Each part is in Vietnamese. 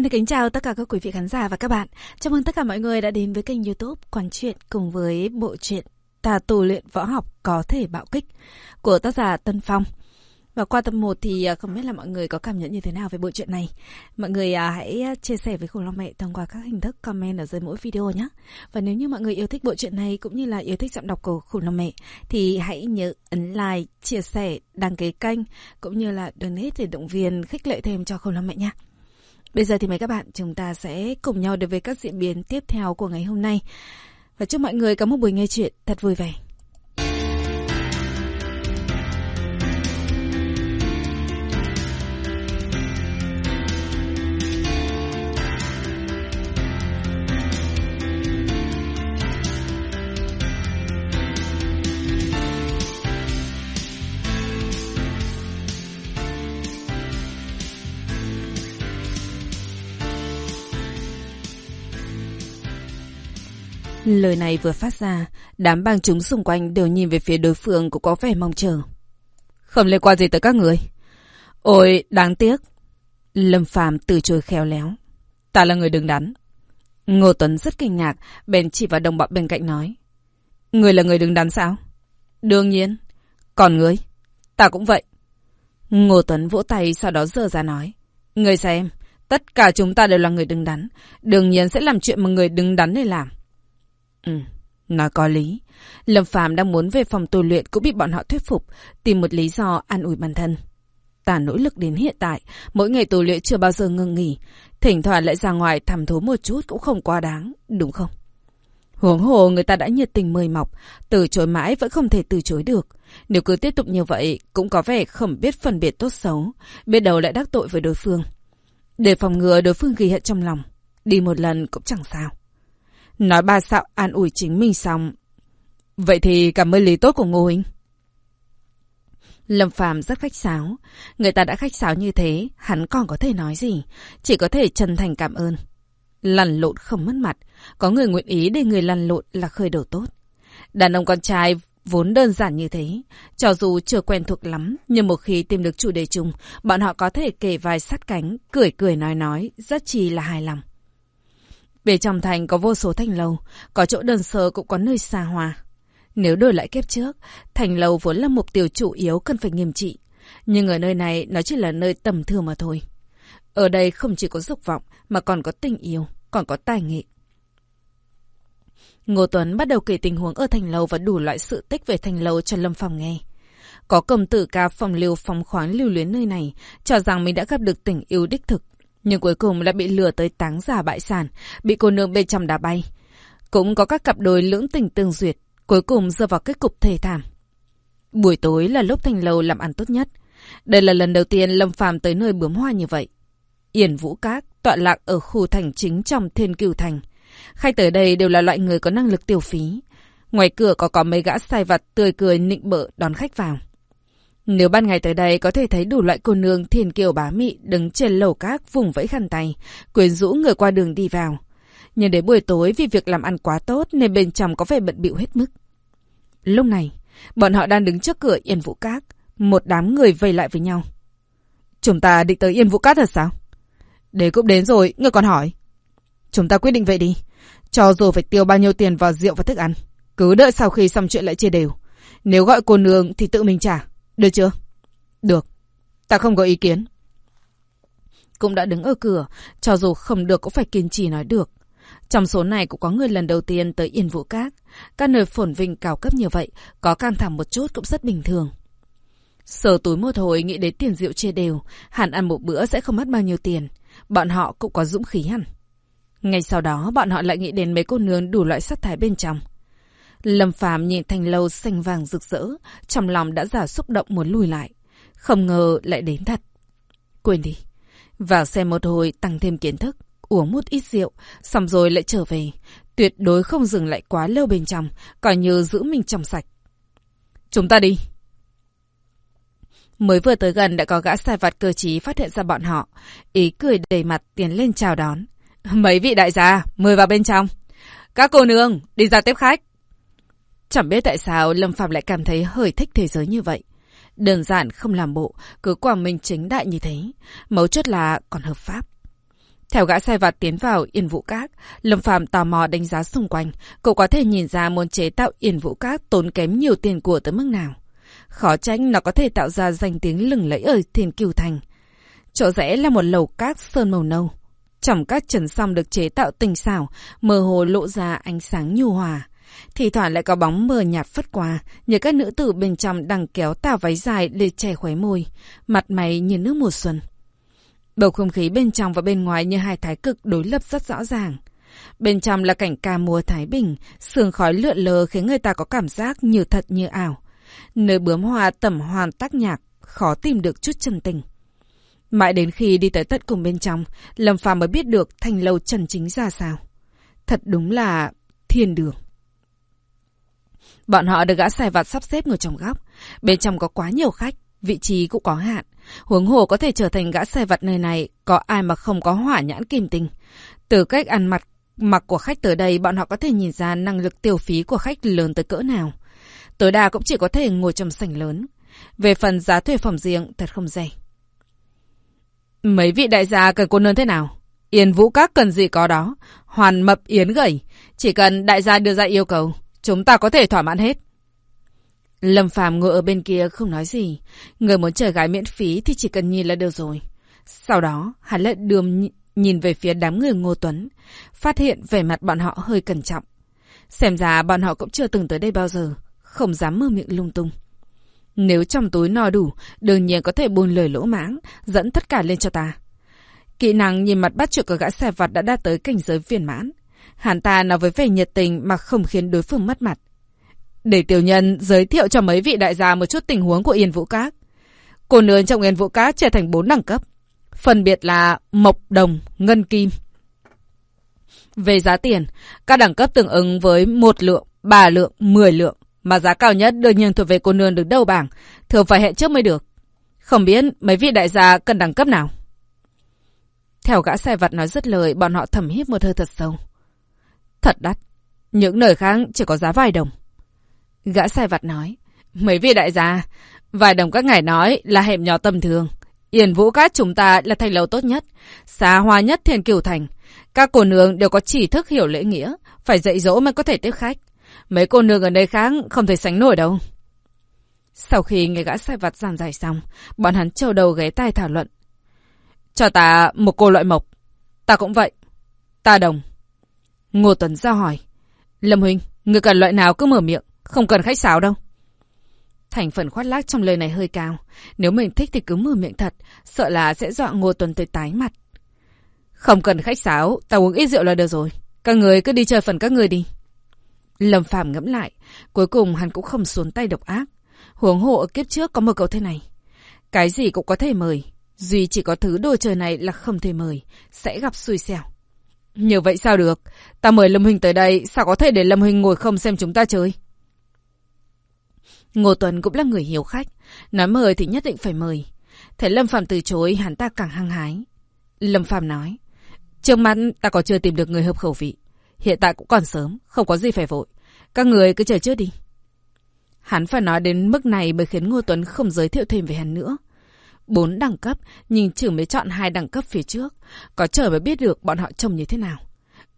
Xin được kính chào tất cả các quý vị khán giả và các bạn. Chào mừng tất cả mọi người đã đến với kênh youtube Quán Chuyện cùng với bộ truyện Tà tù luyện võ học có thể bạo kích của tác giả Tân Phong. Và qua tập 1 thì à, không biết là mọi người có cảm nhận như thế nào về bộ truyện này. Mọi người à, hãy à, chia sẻ với khủng long mẹ thông qua các hình thức comment ở dưới mỗi video nhé. Và nếu như mọi người yêu thích bộ truyện này cũng như là yêu thích giọng đọc của khủng long mẹ thì hãy nhớ ấn like, chia sẻ, đăng ký kênh cũng như là donate để động viên khích lệ thêm cho khủng long mẹ nhé. Bây giờ thì mời các bạn chúng ta sẽ cùng nhau đến với các diễn biến tiếp theo của ngày hôm nay. Và chúc mọi người có một buổi nghe chuyện thật vui vẻ. Lời này vừa phát ra, đám bang chúng xung quanh đều nhìn về phía đối phương cũng có vẻ mong chờ. Không liên quan gì tới các người. Ôi, đáng tiếc. Lâm Phàm từ chối khéo léo. Ta là người đứng đắn. Ngô Tuấn rất kinh ngạc, bèn chỉ vào đồng bọn bên cạnh nói. Người là người đứng đắn sao? Đương nhiên. Còn người? Ta cũng vậy. Ngô Tuấn vỗ tay sau đó dơ ra nói. Người xem, tất cả chúng ta đều là người đứng đắn. Đương nhiên sẽ làm chuyện mà người đứng đắn để làm. Ừ, nói có lý. Lâm Phàm đang muốn về phòng tu luyện cũng bị bọn họ thuyết phục, tìm một lý do an ủi bản thân. Ta nỗ lực đến hiện tại, mỗi ngày tu luyện chưa bao giờ ngừng nghỉ, thỉnh thoảng lại ra ngoài thăm thú một chút cũng không quá đáng, đúng không? Huống hồ người ta đã nhiệt tình mời mọc, từ chối mãi vẫn không thể từ chối được. Nếu cứ tiếp tục như vậy, cũng có vẻ không biết phân biệt tốt xấu, biết đầu lại đắc tội với đối phương. Để phòng ngừa đối phương ghi hận trong lòng, đi một lần cũng chẳng sao. Nói ba xạo an ủi chính mình xong. Vậy thì cảm ơn lý tốt của Ngô Huynh. Lâm Phàm rất khách sáo. Người ta đã khách sáo như thế, hắn còn có thể nói gì? Chỉ có thể chân thành cảm ơn. Lăn lộn không mất mặt. Có người nguyện ý để người lăn lộn là khởi đầu tốt. Đàn ông con trai vốn đơn giản như thế. Cho dù chưa quen thuộc lắm, nhưng một khi tìm được chủ đề chung, bọn họ có thể kể vai sát cánh, cười cười nói nói, rất chi là hài lòng. Về trong thành có vô số thành lầu, có chỗ đơn sơ cũng có nơi xa hoa. Nếu đổi lại kiếp trước, thành lầu vốn là mục tiêu chủ yếu cần phải nghiêm trị. Nhưng ở nơi này nó chỉ là nơi tầm thường mà thôi. Ở đây không chỉ có dục vọng mà còn có tình yêu, còn có tài nghệ. Ngô Tuấn bắt đầu kể tình huống ở thành lầu và đủ loại sự tích về thành lầu cho Lâm Phàm nghe. Có công tử ca phòng lưu phóng khoáng lưu luyến nơi này, cho rằng mình đã gặp được tình yêu đích thực. Nhưng cuối cùng lại bị lừa tới táng giả bại sản, bị cô nương bên trong đá bay. Cũng có các cặp đôi lưỡng tình tương duyệt, cuối cùng rơi vào kết cục thê thảm. Buổi tối là lúc thành lầu làm ăn tốt nhất. Đây là lần đầu tiên Lâm Phàm tới nơi bướm hoa như vậy. Yển Vũ Các tọa lạc ở khu thành chính trong Thiên Cửu Thành. Khách tới đây đều là loại người có năng lực tiêu phí. Ngoài cửa có có mấy gã sai vặt tươi cười nịnh bợ đón khách vào. Nếu ban ngày tới đây có thể thấy đủ loại cô nương thiền kiều bá mị đứng trên lầu các vùng vẫy khăn tay, quyến rũ người qua đường đi vào. Nhưng đến buổi tối vì việc làm ăn quá tốt nên bên trong có vẻ bận bịu hết mức. Lúc này, bọn họ đang đứng trước cửa Yên Vũ Các, một đám người vây lại với nhau. Chúng ta định tới Yên Vũ Cát thật sao? Để cũng đến rồi, người còn hỏi. Chúng ta quyết định vậy đi. Cho dù phải tiêu bao nhiêu tiền vào rượu và thức ăn. Cứ đợi sau khi xong chuyện lại chia đều. Nếu gọi cô nương thì tự mình trả. Được chưa? Được. Ta không có ý kiến. Cũng đã đứng ở cửa, cho dù không được cũng phải kiên trì nói được. Trong số này cũng có người lần đầu tiên tới Yên Vũ Các. Các nơi phồn vinh cao cấp như vậy, có căng thẳng một chút cũng rất bình thường. Sờ túi một hồi nghĩ đến tiền rượu chia đều, hẳn ăn một bữa sẽ không mất bao nhiêu tiền. Bọn họ cũng có dũng khí hẳn. Ngay sau đó, bọn họ lại nghĩ đến mấy cô nương đủ loại sắc thái bên trong. Lâm Phàm nhìn thành lâu xanh vàng rực rỡ, trong lòng đã giả xúc động muốn lùi lại. Không ngờ lại đến thật. Quên đi. Vào xe một hồi tăng thêm kiến thức, uống một ít rượu, xong rồi lại trở về. Tuyệt đối không dừng lại quá lâu bên trong, coi như giữ mình trong sạch. Chúng ta đi. Mới vừa tới gần đã có gã sai vặt cơ trí phát hiện ra bọn họ. Ý cười đầy mặt tiến lên chào đón. Mấy vị đại gia, mời vào bên trong. Các cô nương, đi ra tiếp khách. Chẳng biết tại sao Lâm Phạm lại cảm thấy hơi thích thế giới như vậy. Đơn giản không làm bộ, cứ quảng minh chính đại như thế. Mấu chốt là còn hợp pháp. Theo gã sai vặt tiến vào Yên Vũ Các, Lâm phạm tò mò đánh giá xung quanh, cậu có thể nhìn ra muốn chế tạo Yên Vũ Các tốn kém nhiều tiền của tới mức nào. Khó tránh nó có thể tạo ra danh tiếng lừng lẫy ở Thiên Kiều Thành. Chỗ rẽ là một lầu cát sơn màu nâu. Trong các trần song được chế tạo tinh xảo, mơ hồ lộ ra ánh sáng nhu hòa. Thì thoảng lại có bóng mờ nhạt phất qua, như các nữ tử bên trong đang kéo tà váy dài để che khóe môi, mặt mày như nước mùa xuân. Bầu không khí bên trong và bên ngoài như hai thái cực đối lập rất rõ ràng. Bên trong là cảnh ca mùa Thái Bình, sương khói lượn lờ khiến người ta có cảm giác như thật như ảo. Nơi bướm hoa tẩm hoàn tác nhạc, khó tìm được chút chân tình. Mãi đến khi đi tới tận cùng bên trong, Lâm Phàm mới biết được thành lâu trần chính ra sao. Thật đúng là thiên đường. Bọn họ được gã sai vặt sắp xếp ngồi trong góc. Bên trong có quá nhiều khách, vị trí cũng có hạn. Huống hồ có thể trở thành gã sai vặt nơi này, có ai mà không có hỏa nhãn kim tinh. Từ cách ăn mặc mặc của khách tới đây, bọn họ có thể nhìn ra năng lực tiêu phí của khách lớn tới cỡ nào. Tối đa cũng chỉ có thể ngồi trong sảnh lớn. Về phần giá thuê phòng riêng, thật không rẻ. Mấy vị đại gia cần cô nương thế nào? Yên vũ các cần gì có đó. Hoàn mập yến gầy. Chỉ cần đại gia đưa ra yêu cầu, chúng ta có thể thỏa mãn hết. Lâm Phàm ngồi ở bên kia không nói gì. Người muốn chờ gái miễn phí thì chỉ cần nhìn là được rồi. Sau đó, hắn lại đường nhìn về phía đám người Ngô Tuấn, phát hiện vẻ mặt bọn họ hơi cẩn trọng. Xem ra bọn họ cũng chưa từng tới đây bao giờ, không dám mơ miệng lung tung. Nếu trong túi no đủ, đương nhiên có thể buôn lời lỗ mãng, dẫn tất cả lên cho ta. Kỹ năng nhìn mặt bắt chuột của gã xe vặt đã đạt tới cảnh giới viên mãn. Hắn ta nói với vẻ nhiệt tình mà không khiến đối phương mất mặt. Để tiểu nhân giới thiệu cho mấy vị đại gia một chút tình huống của Yên Vũ Các. Cô nương trong Yên Vũ Các trở thành bốn đẳng cấp. Phân biệt là mộc đồng, ngân kim. Về giá tiền, các đẳng cấp tương ứng với một lượng, ba lượng, mười lượng. Mà giá cao nhất đương nhiên thuộc về cô nương đứng đầu bảng, thường phải hẹn trước mới được. Không biết mấy vị đại gia cần đẳng cấp nào? Theo gã xe vật nói rất lời, bọn họ thầm hít một hơi thật sâu. Thật đắt. Những nơi khác chỉ có giá vài đồng. Gã sai vặt nói. Mấy vị đại gia, vài đồng các ngài nói là hẻm nhỏ tầm thường. Yên vũ cát chúng ta là thành lầu tốt nhất, xa hoa nhất thiên cửu thành. Các cô nương đều có chỉ thức hiểu lễ nghĩa, phải dạy dỗ mới có thể tiếp khách. Mấy cô nương ở đây khác không thể sánh nổi đâu. Sau khi nghe gã sai vặt giảng giải xong, bọn hắn trâu đầu ghé tai thảo luận. Cho ta một cô loại mộc. Ta cũng vậy. Ta đồng. Ngô Tuấn ra hỏi. Lâm Huynh, người cần loại nào cứ mở miệng, không cần khách sáo đâu. Thành phần khoát lác trong lời này hơi cao. Nếu mình thích thì cứ mở miệng thật, sợ là sẽ dọa Ngô Tuấn tới tái mặt. Không cần khách sáo, ta uống ít rượu là được rồi. Các người cứ đi chơi phần các người đi. Lâm Phạm ngẫm lại, cuối cùng hắn cũng không xuống tay độc ác. Huống hộ ở kiếp trước có một câu thế này. Cái gì cũng có thể mời, duy chỉ có thứ đồ chơi này là không thể mời, sẽ gặp xui xẻo. Như vậy sao được? Ta mời Lâm Huynh tới đây, sao có thể để Lâm Huynh ngồi không xem chúng ta chơi? Ngô Tuấn cũng là người hiếu khách, nói mời thì nhất định phải mời. Thấy Lâm phạm từ chối, hắn ta càng hăng hái. Lâm phạm nói, trước mắt ta còn chưa tìm được người hợp khẩu vị. Hiện tại cũng còn sớm, không có gì phải vội. Các người cứ chờ trước đi. Hắn phải nói đến mức này mới khiến Ngô Tuấn không giới thiệu thêm về hắn nữa. Bốn đẳng cấp, nhưng chỉ mới chọn hai đẳng cấp phía trước. Có chờ mới biết được bọn họ trông như thế nào.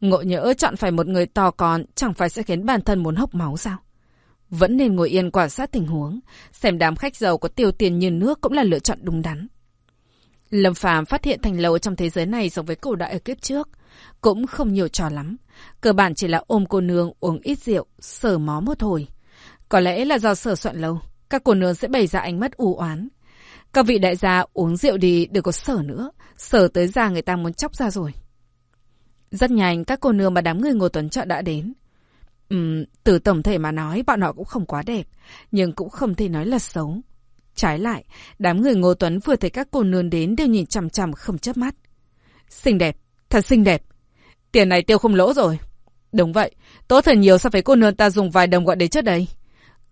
Ngộ nhỡ chọn phải một người to con, chẳng phải sẽ khiến bản thân muốn hốc máu sao? Vẫn nên ngồi yên quan sát tình huống, xem đám khách giàu có tiêu tiền như nước cũng là lựa chọn đúng đắn. Lâm Phàm phát hiện thành lầu trong thế giới này giống với cổ đại ở kiếp trước, cũng không nhiều trò lắm. Cơ bản chỉ là ôm cô nương uống ít rượu, sờ mó một hồi. Có lẽ là do sở soạn lâu, các cô nương sẽ bày ra ánh mắt u oán. Các vị đại gia uống rượu đi đừng có sở nữa, sở tới già người ta muốn chóc ra rồi. Rất nhanh các cô nương mà đám người ngồi Tuấn chợ đã đến. Ừm, từ tổng thể mà nói bọn họ cũng không quá đẹp, nhưng cũng không thể nói là xấu. Trái lại, đám người Ngô Tuấn vừa thấy các cô nương đến đều nhìn chằm chằm không chớp mắt. Xinh đẹp, thật xinh đẹp. Tiền này tiêu không lỗ rồi. Đúng vậy, tốt thật nhiều so với cô nương ta dùng vài đồng gọi đến trước đây.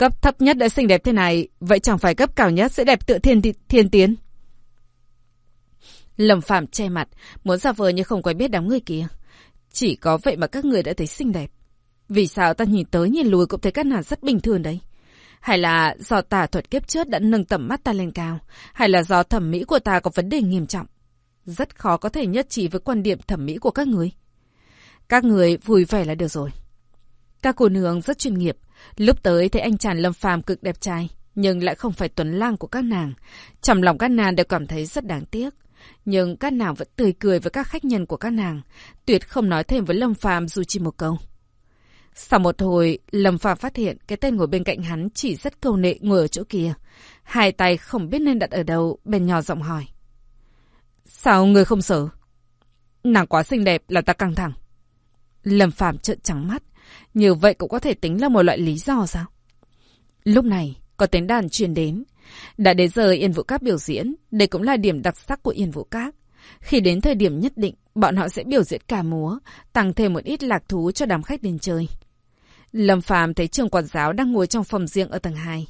Cấp thấp nhất đã xinh đẹp thế này, vậy chẳng phải cấp cao nhất sẽ đẹp tự thiên, thiên tiến. Lâm Phạm che mặt, muốn ra vờ như không quen biết đám người kia. Chỉ có vậy mà các người đã thấy xinh đẹp. Vì sao ta nhìn tới nhìn lùi cũng thấy các nàng rất bình thường đấy? Hay là do tà thuật kiếp trước đã nâng tầm mắt ta lên cao? Hay là do thẩm mỹ của ta có vấn đề nghiêm trọng? rất khó có thể nhất trí với quan điểm thẩm mỹ của các người. Các người vui vẻ là được rồi. Các cô nương rất chuyên nghiệp. Lúc tới thấy anh chàng Lâm Phàm cực đẹp trai, nhưng lại không phải tuấn lang của các nàng. Trong lòng các nàng đều cảm thấy rất đáng tiếc. Nhưng các nàng vẫn tươi cười với các khách nhân của các nàng, tuyệt không nói thêm với Lâm Phàm dù chỉ một câu. Sau một hồi, Lâm Phàm phát hiện cái tên ngồi bên cạnh hắn chỉ rất câu nệ ngồi ở chỗ kia. Hai tay không biết nên đặt ở đâu, bên nhỏ giọng hỏi. Sao người không sợ? Nàng quá xinh đẹp là ta căng thẳng. Lâm Phàm trợn trắng mắt, như vậy cũng có thể tính là một loại lý do sao? Lúc này, có tiếng đàn truyền đến. Đã đến giờ Yên Vũ Các biểu diễn, đây cũng là điểm đặc sắc của Yên Vũ Các. Khi đến thời điểm nhất định, bọn họ sẽ biểu diễn cả múa, tăng thêm một ít lạc thú cho đám khách đến chơi. Lâm Phàm thấy trường quản giáo đang ngồi trong phòng riêng ở tầng 2.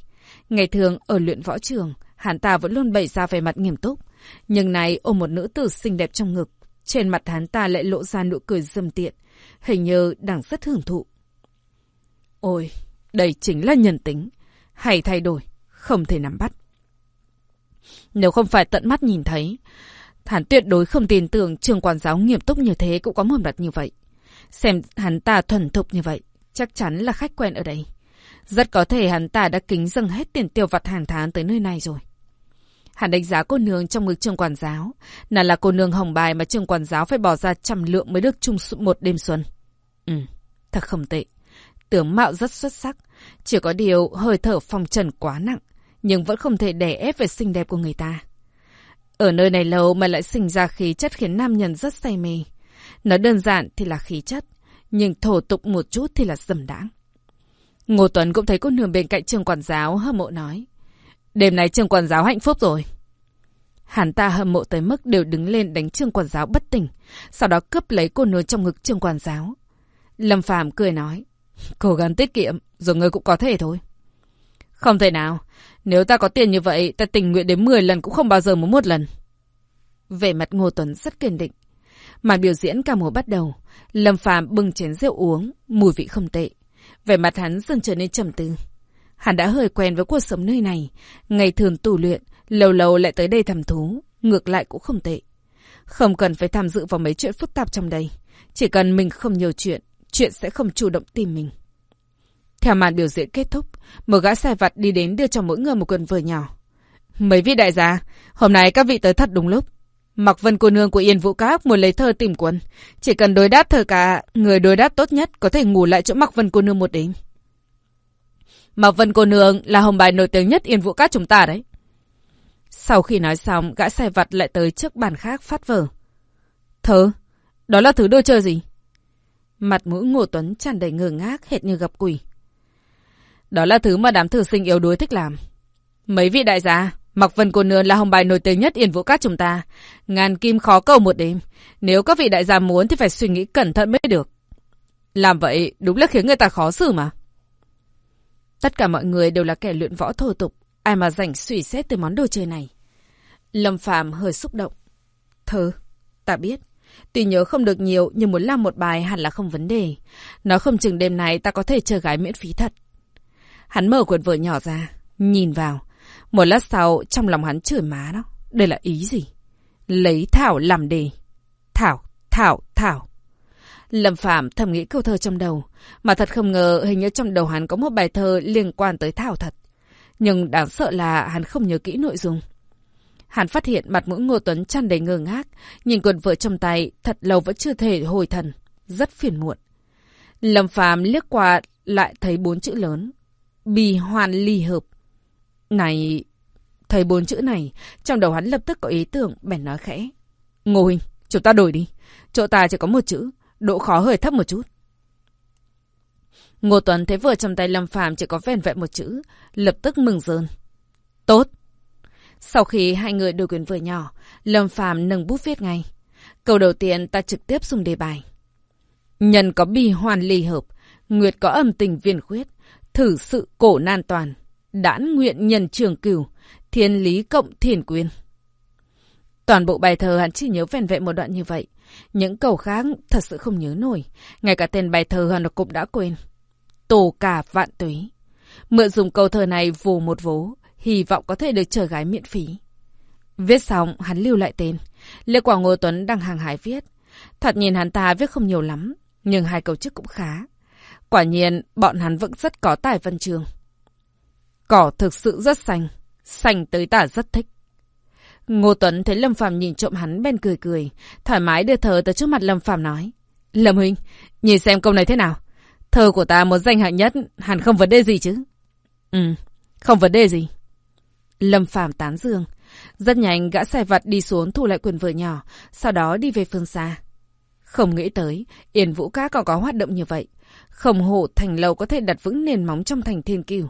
Ngày thường ở luyện võ trường, hắn ta vẫn luôn bày ra vẻ mặt nghiêm túc. Nhưng này ôm một nữ tử xinh đẹp trong ngực. Trên mặt hắn ta lại lộ ra nụ cười dâm tiện. Hình như đang rất hưởng thụ. Ôi, đây chính là nhân tính. Hay thay đổi, không thể nắm bắt. Nếu không phải tận mắt nhìn thấy, hắn tuyệt đối không tin tưởng trường quản giáo nghiêm túc như thế cũng có mồm đặt như vậy. Xem hắn ta thuần thục như vậy, chắc chắn là khách quen ở đây. Rất có thể hắn ta đã kính dâng hết tiền tiêu vặt hàng tháng tới nơi này rồi. Hắn đánh giá cô nương trong ngực trường quản giáo. Nàng là cô nương hồng bài mà trường quản giáo phải bỏ ra trăm lượng mới được chung một đêm xuân. Ừ, thật không tệ. Tướng mạo rất xuất sắc. Chỉ có điều hơi thở phong trần quá nặng. Nhưng vẫn không thể đè ép về xinh đẹp của người ta. Ở nơi này lâu mà lại sinh ra khí chất khiến nam nhân rất say mê. Nói đơn giản thì là khí chất. Nhưng thổ tục một chút thì là dầm đãng. Ngô Tuấn cũng thấy cô nương bên cạnh trường quản giáo hâm mộ nói. Đêm nay trường quản giáo hạnh phúc rồi. Hắn ta hâm mộ tới mức đều đứng lên đánh trường quản giáo bất tỉnh, sau đó cướp lấy cô nương trong ngực trường quản giáo. Lâm Phàm cười nói, cố gắng tiết kiệm, rồi ngươi cũng có thể thôi. Không thể nào, nếu ta có tiền như vậy, ta tình nguyện đến 10 lần cũng không bao giờ muốn một lần. Vẻ mặt Ngô Tuấn rất kiên định. Màn biểu diễn ca múa bắt đầu, Lâm Phàm bưng chén rượu uống, mùi vị không tệ. Vẻ mặt hắn dần trở nên trầm tư. Hắn đã hơi quen với cuộc sống nơi này, ngày thường tù luyện, lâu lâu lại tới đây thăm thú, ngược lại cũng không tệ. Không cần phải tham dự vào mấy chuyện phức tạp trong đây. Chỉ cần mình không nhiều chuyện, chuyện sẽ không chủ động tìm mình. Theo màn biểu diễn kết thúc, một gã sai vặt đi đến đưa cho mỗi người một quần vừa nhỏ. Mấy vị đại gia, hôm nay các vị tới thật đúng lúc. Mặc vân cô nương của Yên Vũ Các muốn lấy thơ tìm quân. Chỉ cần đối đáp thơ cả, người đối đáp tốt nhất có thể ngủ lại chỗ Mặc vân cô nương một đêm. Mặc vân cô nương là hồng bài nổi tiếng nhất Yên Vũ Các chúng ta đấy. Sau khi nói xong, gã sai vặt lại tới trước bàn khác phát vở. Thơ? Đó là thứ đồ chơi gì? Mặt mũi Ngô Tuấn tràn đầy ngơ ngác hệt như gặp quỷ. Đó là thứ mà đám thử sinh yếu đuối thích làm. Mấy vị đại gia, Mặc Vân cô nương là hồng bài nổi tiếng nhất Yên Vũ Cát chúng ta. Ngàn kim khó cầu một đêm. Nếu các vị đại gia muốn thì phải suy nghĩ cẩn thận mới được. Làm vậy đúng là khiến người ta khó xử mà. Tất cả mọi người đều là kẻ luyện võ thô tục. Ai mà rảnh suy xét từ món đồ chơi này. Lâm Phàm hơi xúc động. Thơ, ta biết. Tuy nhớ không được nhiều nhưng muốn làm một bài hẳn là không vấn đề. nó không chừng đêm này ta có thể chơi gái miễn phí thật. Hắn mở quyển vở nhỏ ra, nhìn vào. Một lát sau, trong lòng hắn chửi má đó. Đây là ý gì? Lấy Thảo làm đề. Thảo, Thảo, Thảo. Lâm Phạm thầm nghĩ câu thơ trong đầu. Mà thật không ngờ hình như trong đầu hắn có một bài thơ liên quan tới Thảo thật. Nhưng đáng sợ là hắn không nhớ kỹ nội dung. Hắn phát hiện mặt mũi Ngô Tuấn chăn đầy ngơ ngác, nhìn quần vợ trong tay, thật lâu vẫn chưa thể hồi thần, rất phiền muộn. Lâm Phàm liếc qua lại thấy bốn chữ lớn, bì hoàn ly hợp. Này, thấy bốn chữ này, trong đầu hắn lập tức có ý tưởng, bèn nói khẽ. Ngô Huynh, chúng ta đổi đi, chỗ ta chỉ có một chữ, độ khó hơi thấp một chút. Ngô Tuấn thấy vừa trong tay Lâm Phàm chỉ có vẻn vẹn một chữ, lập tức mừng rơn. Tốt. Sau khi hai người đổi quyền vừa nhỏ, Lâm Phàm nâng bút viết ngay. Câu đầu tiên ta trực tiếp dùng đề bài. Nhân có bi hoàn ly hợp, nguyệt có âm tình viên khuyết, thử sự cổ nan toàn, đãn nguyện nhân trường cửu, thiên lý cộng thiền quyên. Toàn bộ bài thơ hắn chỉ nhớ vẹn vẹn một đoạn như vậy. Những câu khác thật sự không nhớ nổi. Ngay cả tên bài thơ hắn cũng đã quên. Tổ cả vạn túy. Mượn dùng câu thơ này vù một vố, hy vọng có thể được chờ gái miễn phí. Viết xong, hắn lưu lại tên. Lê Quảng Ngô Tuấn đang hàng hải viết. Thật nhìn hắn ta viết không nhiều lắm, nhưng hai câu trước cũng khá. Quả nhiên, bọn hắn vẫn rất có tài văn chương. Cỏ thực sự rất xanh, xanh tới tả rất thích. Ngô Tuấn thấy Lâm Phàm nhìn trộm hắn bên cười cười, thoải mái đưa thờ tới trước mặt Lâm Phàm nói. Lâm Huynh, nhìn xem câu này thế nào? Thơ của ta một danh hạng nhất, hẳn không vấn đề gì chứ? Ừ, không vấn đề gì. Lâm Phàm tán dương. Rất nhanh gã sai vặt đi xuống thu lại quyền vợ nhỏ, sau đó đi về phương xa. Không nghĩ tới, Yên Vũ Cá còn có hoạt động như vậy. Không hộ thành lâu có thể đặt vững nền móng trong thành thiên kiều.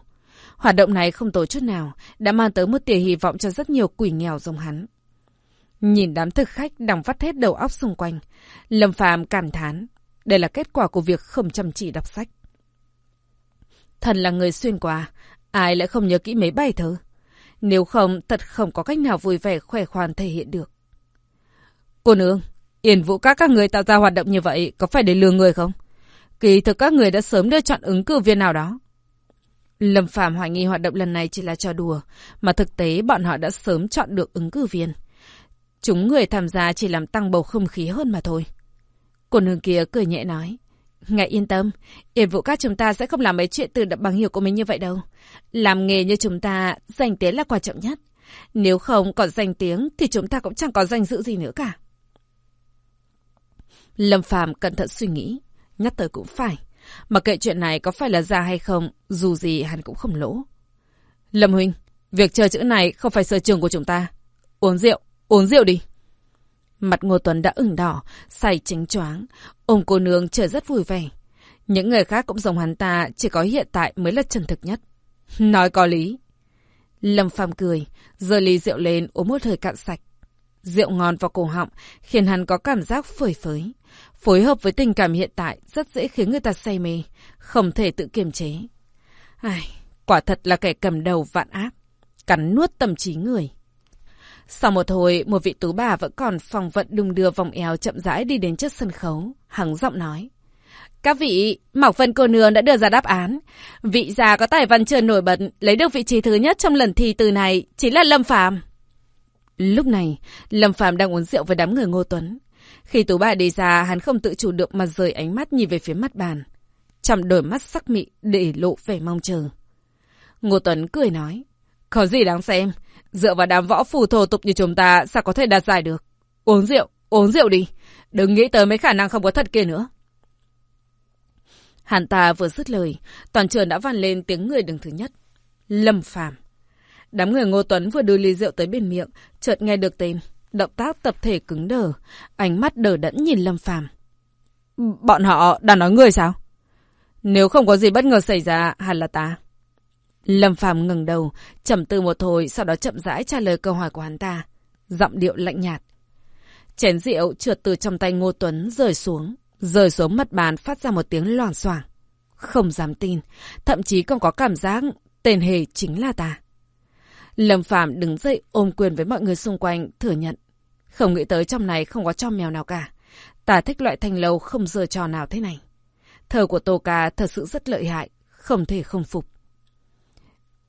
Hoạt động này không tổ chút nào, đã mang tới một tia hy vọng cho rất nhiều quỷ nghèo giống hắn. Nhìn đám thực khách đang vắt hết đầu óc xung quanh, Lâm Phàm cảm thán, đây là kết quả của việc không chăm chỉ đọc sách. Thần là người xuyên qua, ai lại không nhớ kỹ mấy bài thơ. Nếu không, thật không có cách nào vui vẻ khỏe khoan thể hiện được. Cô nương, Yên Vũ các các người tạo ra hoạt động như vậy có phải để lừa người không? Kỳ thực các người đã sớm đưa chọn ứng cử viên nào đó. Lâm Phạm hoài nghi hoạt động lần này chỉ là trò đùa, mà thực tế bọn họ đã sớm chọn được ứng cử viên. Chúng người tham gia chỉ làm tăng bầu không khí hơn mà thôi. Cô nương kia cười nhẹ nói. Ngài yên tâm, Yên vụ các chúng ta sẽ không làm mấy chuyện từ đập bằng hiểu của mình như vậy đâu. Làm nghề như chúng ta, danh tiếng là quan trọng nhất. Nếu không còn danh tiếng thì chúng ta cũng chẳng có danh dự gì nữa cả. Lâm Phàm cẩn thận suy nghĩ, nhắc tới cũng phải. Mà kệ chuyện này có phải là ra hay không, dù gì hắn cũng không lỗ. Lâm Huynh, việc chờ chữ này không phải sở trường của chúng ta. Uống rượu, uống rượu đi. Mặt Ngô Tuấn đã ửng đỏ, say chính choáng. Ôm cô nương trở rất vui vẻ. Những người khác cũng giống hắn ta, chỉ có hiện tại mới là chân thực nhất. Nói có lý. Lâm Phàm cười, giơ ly rượu lên uống một hơi cạn sạch. Rượu ngon vào cổ họng, khiến hắn có cảm giác phơi phới. Phối hợp với tình cảm hiện tại rất dễ khiến người ta say mê, không thể tự kiềm chế. Ai, quả thật là kẻ cầm đầu vạn ác, cắn nuốt tâm trí người. Sau một hồi, một vị tú bà vẫn còn phòng vận đùng đưa vòng eo chậm rãi đi đến trước sân khấu, hắng giọng nói. Các vị, Mọc Vân cô nương đã đưa ra đáp án. Vị già có tài văn chương nổi bật, lấy được vị trí thứ nhất trong lần thi từ này, chính là Lâm Phàm. Lúc này, Lâm Phàm đang uống rượu với đám người Ngô Tuấn. Khi tú bà đi ra, hắn không tự chủ được mà rời ánh mắt nhìn về phía mặt bàn. Trong đôi mắt sắc mị để lộ vẻ mong chờ. Ngô Tuấn cười nói. Có gì đáng xem. Dựa vào đám võ phù thổ tục như chúng ta sao có thể đạt giải được. Uống rượu, uống rượu đi. Đừng nghĩ tới mấy khả năng không có thật kia nữa. Hắn ta vừa dứt lời, toàn trường đã vang lên tiếng người đứng thứ nhất. Lâm Phàm. Đám người Ngô Tuấn vừa đưa ly rượu tới bên miệng, chợt nghe được tên. Động tác tập thể cứng đờ, ánh mắt đờ đẫn nhìn Lâm Phàm. Bọn họ đang nói người sao? Nếu không có gì bất ngờ xảy ra, hẳn là ta. Lâm Phàm ngừng đầu, trầm tư một hồi, sau đó chậm rãi trả lời câu hỏi của hắn ta. Giọng điệu lạnh nhạt. Chén rượu trượt từ trong tay Ngô Tuấn rơi xuống, rơi xuống mặt bàn phát ra một tiếng loảng xoảng. Không dám tin, thậm chí còn có cảm giác tên hề chính là ta. Lâm Phạm đứng dậy ôm quyền với mọi người xung quanh, thừa nhận. Không nghĩ tới trong này không có cho mèo nào cả. Ta thích loại thanh lâu không giờ trò nào thế này. Thờ của Tô Ca thật sự rất lợi hại, không thể không phục.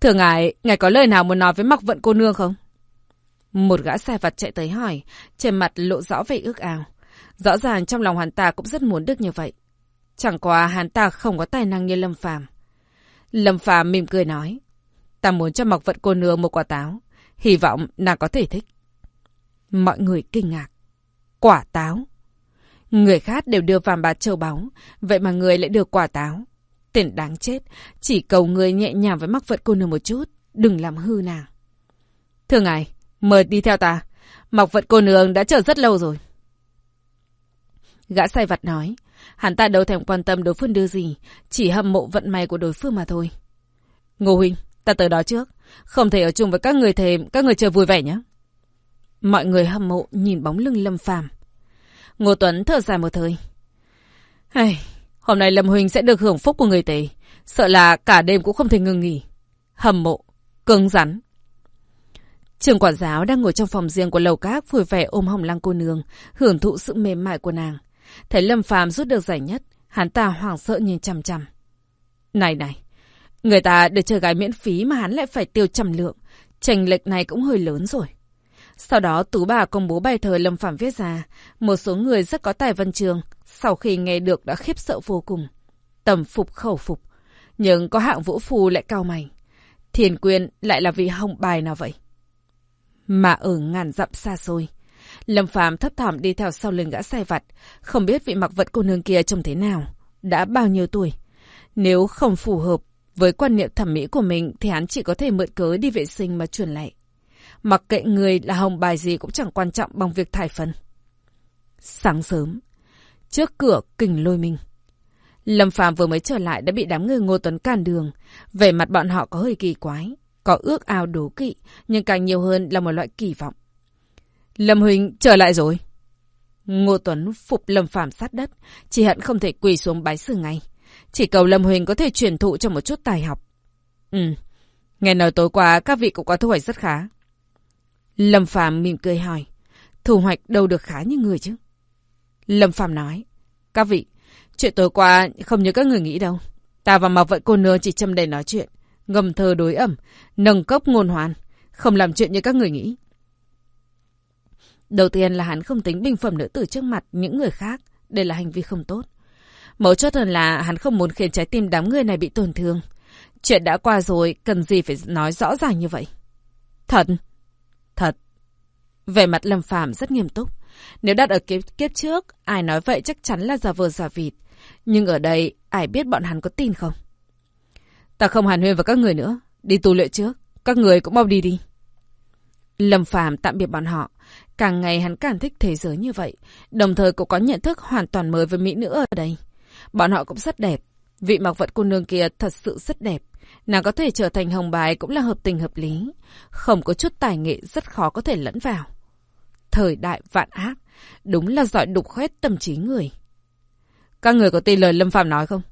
Thưa ngài, ngài có lời nào muốn nói với mặc vận cô nương không? Một gã xe vặt chạy tới hỏi, trên mặt lộ rõ vẻ ước ao. Rõ ràng trong lòng hắn ta cũng rất muốn được như vậy. Chẳng qua hắn ta không có tài năng như Lâm Phàm. Lâm Phàm mỉm cười nói, ta muốn cho mặc vận cô nương một quả táo, hy vọng nàng có thể thích. Mọi người kinh ngạc. Quả táo. Người khác đều đưa vàng bạc châu báu, vậy mà người lại được quả táo. Tên đáng chết, chỉ cầu người nhẹ nhàng với mắc vận cô nương một chút, đừng làm hư nàng. Thưa ngài, mời đi theo ta. Mọc vận cô nương đã chờ rất lâu rồi. Gã say vặt nói, hắn ta đâu thèm quan tâm đối phương đưa gì, chỉ hâm mộ vận may của đối phương mà thôi. Ngô Huynh, ta tới đó trước, không thể ở chung với các người thèm, các người chờ vui vẻ nhé. Mọi người hâm mộ nhìn bóng lưng Lâm Phàm. Ngô Tuấn thở dài một thời. Hây, hôm nay Lâm Huynh sẽ được hưởng phúc của người tề. Sợ là cả đêm cũng không thể ngừng nghỉ. Hầm mộ, cứng rắn. Trường quản giáo đang ngồi trong phòng riêng của lầu các vui vẻ ôm hồng lăng cô nương, hưởng thụ sự mềm mại của nàng. Thấy Lâm Phàm rút được giải nhất, hắn ta hoảng sợ nhìn chằm chằm. Này này, người ta được chơi gái miễn phí mà hắn lại phải tiêu trăm lượng. Tranh lệch này cũng hơi lớn rồi. Sau đó Tú bà công bố bài thơ Lâm Phạm viết ra. Một số người rất có tài văn trường, sau khi nghe được đã khiếp sợ vô cùng. Tầm phục khẩu phục. Nhưng có hạng vũ phù lại cao mày. Thiền quyền lại là vì hồng bài nào vậy? Mà ở ngàn dặm xa xôi. Lâm Phạm thấp thỏm đi theo sau lưng gã sai vặt. Không biết vị mặc vật cô nương kia trông thế nào. Đã bao nhiêu tuổi? Nếu không phù hợp với quan niệm thẩm mỹ của mình thì hắn chỉ có thể mượn cớ đi vệ sinh mà chuyển lại. Mặc kệ người là hồng bài gì cũng chẳng quan trọng bằng việc thải phân. Sáng sớm, trước cửa kình lôi mình. Lâm Phàm vừa mới trở lại đã bị đám người Ngô Tuấn cản đường. Về mặt bọn họ có hơi kỳ quái, có ước ao đố kỵ, nhưng càng nhiều hơn là một loại kỳ vọng. Lâm Huỳnh trở lại rồi. Ngô Tuấn phục Lâm Phàm sát đất, chỉ hận không thể quỳ xuống bái sư ngay. Chỉ cầu Lâm Huỳnh có thể truyền thụ cho một chút tài học. Ừ, nghe nói tối qua các vị cũng có thu hoạch rất khá. Lâm Phạm mỉm cười hỏi, thu hoạch đâu được khá như người chứ? Lâm Phạm nói, các vị, chuyện tối qua không như các người nghĩ đâu. Ta và Mạc Vậy cô nương chỉ châm đầy nói chuyện, ngầm thơ đối ẩm, nâng cốc ngôn hoàn, không làm chuyện như các người nghĩ. Đầu tiên là hắn không tính bình phẩm nữ tử trước mặt những người khác, đây là hành vi không tốt. Mấu chốt hơn là hắn không muốn khiến trái tim đám người này bị tổn thương. Chuyện đã qua rồi, cần gì phải nói rõ ràng như vậy? Thật. Thật. Về mặt Lâm Phàm rất nghiêm túc. Nếu đặt ở kiếp, kiếp trước, ai nói vậy chắc chắn là giả vờ giả vịt. Nhưng ở đây, ai biết bọn hắn có tin không? Ta không hàn huyên với các người nữa. Đi tu luyện trước. Các người cũng mau đi đi. Lâm Phàm tạm biệt bọn họ. Càng ngày hắn càng thích thế giới như vậy. Đồng thời cũng có nhận thức hoàn toàn mới với mỹ nữ ở đây. Bọn họ cũng rất đẹp. Vị mặc vật cô nương kia thật sự rất đẹp. Nàng có thể trở thành hồng bài cũng là hợp tình hợp lý. Không có chút tài nghệ rất khó có thể lẫn vào. Thời đại vạn ác, đúng là giỏi đục khoét tâm trí người. Các người có tin lời Lâm Phạm nói không?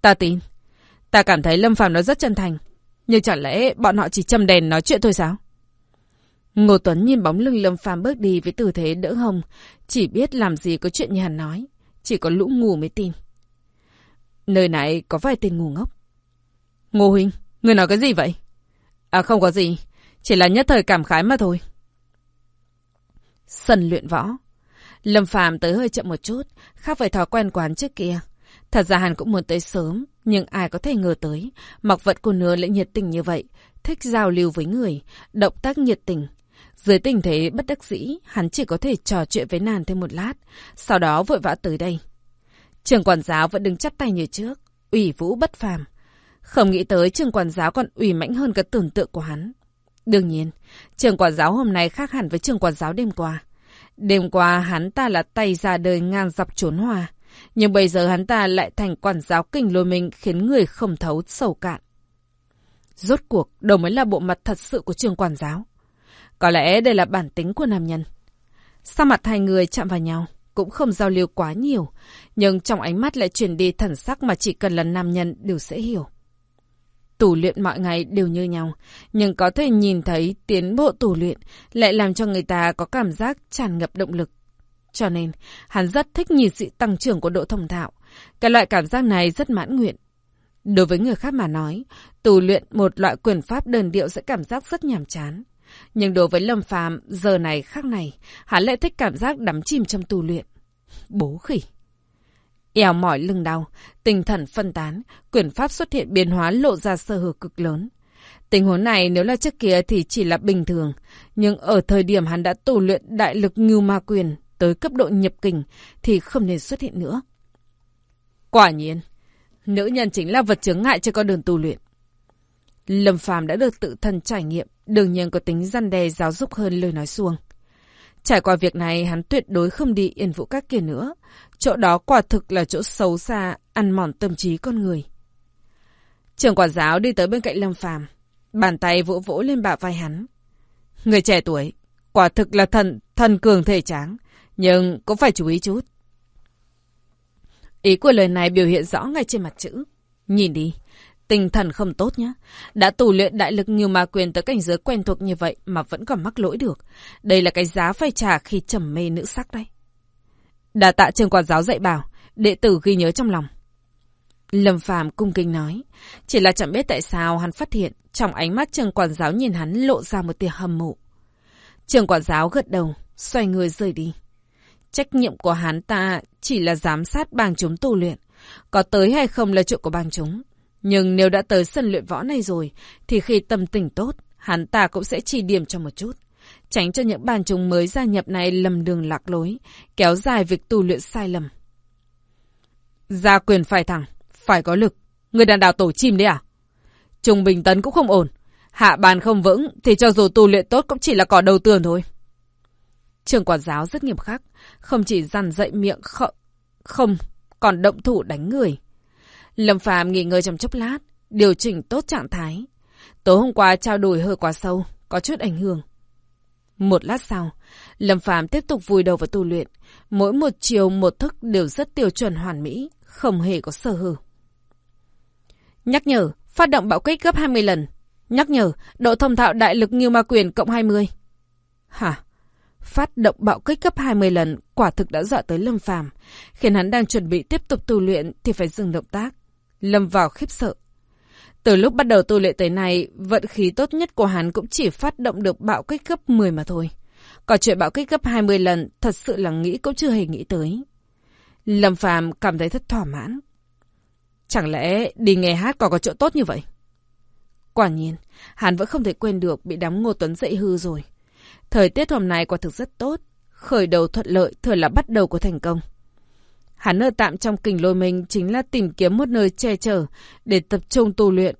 Ta tin. Ta cảm thấy Lâm Phạm nói rất chân thành. Nhưng chẳng lẽ bọn họ chỉ châm đèn nói chuyện thôi sao? Ngô Tuấn nhìn bóng lưng Lâm Phàm bước đi với tư thế đỡ hồng, chỉ biết làm gì có chuyện như hắn nói, chỉ có lũ ngu mới tin. Nơi này có vài tên ngu ngốc. Ngô Huynh, người nói cái gì vậy? À không có gì, chỉ là nhất thời cảm khái mà thôi. Sân luyện võ. Lâm Phàm tới hơi chậm một chút, khác với thói quen quán trước kia. Thật ra hắn cũng muốn tới sớm, nhưng ai có thể ngờ tới, mặc vận cô nứa lại nhiệt tình như vậy, thích giao lưu với người, động tác nhiệt tình. Dưới tình thế bất đắc dĩ, hắn chỉ có thể trò chuyện với nàng thêm một lát, sau đó vội vã tới đây. Trường quản giáo vẫn đứng chắp tay như trước, ủy vũ bất phàm. Không nghĩ tới trường quản giáo còn ủy mãnh hơn cả tưởng tượng của hắn. Đương nhiên, trường quản giáo hôm nay khác hẳn với trường quản giáo đêm qua. Đêm qua hắn ta là tay ra đời ngang dọc trốn hòa. Nhưng bây giờ hắn ta lại thành quản giáo kinh lôi mình khiến người không thấu sầu cạn. Rốt cuộc, đâu mới là bộ mặt thật sự của trường quản giáo. Có lẽ đây là bản tính của nam nhân. Sao mặt hai người chạm vào nhau, cũng không giao lưu quá nhiều, nhưng trong ánh mắt lại truyền đi thần sắc mà chỉ cần là nam nhân đều sẽ hiểu. Tù luyện mọi ngày đều như nhau, nhưng có thể nhìn thấy tiến bộ tù luyện lại làm cho người ta có cảm giác tràn ngập động lực. Cho nên, hắn rất thích nhìn sự tăng trưởng của độ thông thạo. Cái loại cảm giác này rất mãn nguyện. Đối với người khác mà nói, tù luyện một loại quyền pháp đơn điệu sẽ cảm giác rất nhàm chán. Nhưng đối với Lâm Phàm giờ này khác này, hắn lại thích cảm giác đắm chìm trong tù luyện. Bố khỉ. Eo mỏi lưng đau, tinh thần phân tán, quyền pháp xuất hiện biến hóa lộ ra sơ hở cực lớn. Tình huống này nếu là trước kia thì chỉ là bình thường, nhưng ở thời điểm hắn đã tu luyện đại lực ngưu ma quyền tới cấp độ nhập kình thì không nên xuất hiện nữa. Quả nhiên, nữ nhân chính là vật chướng ngại cho con đường tu luyện. Lâm Phàm đã được tự thân trải nghiệm, đương nhiên có tính răn đe giáo dục hơn lời nói xuông. Trải qua việc này, hắn tuyệt đối không đi yên vũ các kia nữa. Chỗ đó quả thực là chỗ xấu xa, ăn mòn tâm trí con người. Trường quản giáo đi tới bên cạnh Lâm Phàm, bàn tay vỗ vỗ lên bả vai hắn. Người trẻ tuổi, quả thực là thần, thần cường thể tráng, nhưng cũng phải chú ý chút. Ý của lời này biểu hiện rõ ngay trên mặt chữ. Nhìn đi, tinh thần không tốt nhá. Đã tù luyện đại lực nhiều ma quyền tới cảnh giới quen thuộc như vậy mà vẫn còn mắc lỗi được. Đây là cái giá phải trả khi trầm mê nữ sắc đấy. Đà tạ trường quản giáo dạy bảo, đệ tử ghi nhớ trong lòng. Lâm Phàm cung kinh nói, chỉ là chẳng biết tại sao hắn phát hiện trong ánh mắt trường quản giáo nhìn hắn lộ ra một tia hâm mộ. Trường quản giáo gật đầu, xoay người rời đi. Trách nhiệm của hắn ta chỉ là giám sát bang chúng tu luyện. Có tới hay không là chuyện của bang chúng. Nhưng nếu đã tới sân luyện võ này rồi, thì khi tâm tình tốt, hắn ta cũng sẽ chỉ điểm cho một chút. Tránh cho những bàn chúng mới gia nhập này lầm đường lạc lối, kéo dài việc tu luyện sai lầm. Gia quyền phải thẳng, phải có lực. Người đàn đào tổ chim đấy à? Trung bình tấn cũng không ổn. Hạ bàn không vững thì cho dù tu luyện tốt cũng chỉ là cỏ đầu tường thôi. Trường quản giáo rất nghiêm khắc, không chỉ dằn dậy miệng kh... không còn động thủ đánh người. Lâm Phàm nghỉ ngơi trong chốc lát, điều chỉnh tốt trạng thái. Tối hôm qua trao đổi hơi quá sâu, có chút ảnh hưởng. Một lát sau, Lâm Phàm tiếp tục vùi đầu vào tu luyện. Mỗi một chiều một thức đều rất tiêu chuẩn hoàn mỹ, không hề có sơ hở. Nhắc nhở, phát động bạo kích gấp 20 lần. Nhắc nhở, độ thông thạo đại lực như ma quyền cộng 20. Hả? Phát động bạo kích gấp 20 lần, quả thực đã dọa tới Lâm Phàm, khiến hắn đang chuẩn bị tiếp tục tu luyện thì phải dừng động tác. Lâm vào khiếp sợ. Từ lúc bắt đầu tu luyện tới nay, vận khí tốt nhất của hắn cũng chỉ phát động được bạo kích gấp 10 mà thôi. Còn chuyện bạo kích gấp 20 lần, thật sự là nghĩ cũng chưa hề nghĩ tới. Lâm Phàm cảm thấy thật thỏa mãn. Chẳng lẽ đi nghe hát còn có chỗ tốt như vậy? Quả nhiên, hắn vẫn không thể quên được bị đám Ngô Tuấn dậy hư rồi. Thời tiết hôm nay quả thực rất tốt. Khởi đầu thuận lợi thời là bắt đầu của thành công. Hắn ở tạm trong kình lôi mình chính là tìm kiếm một nơi che chở để tập trung tu luyện,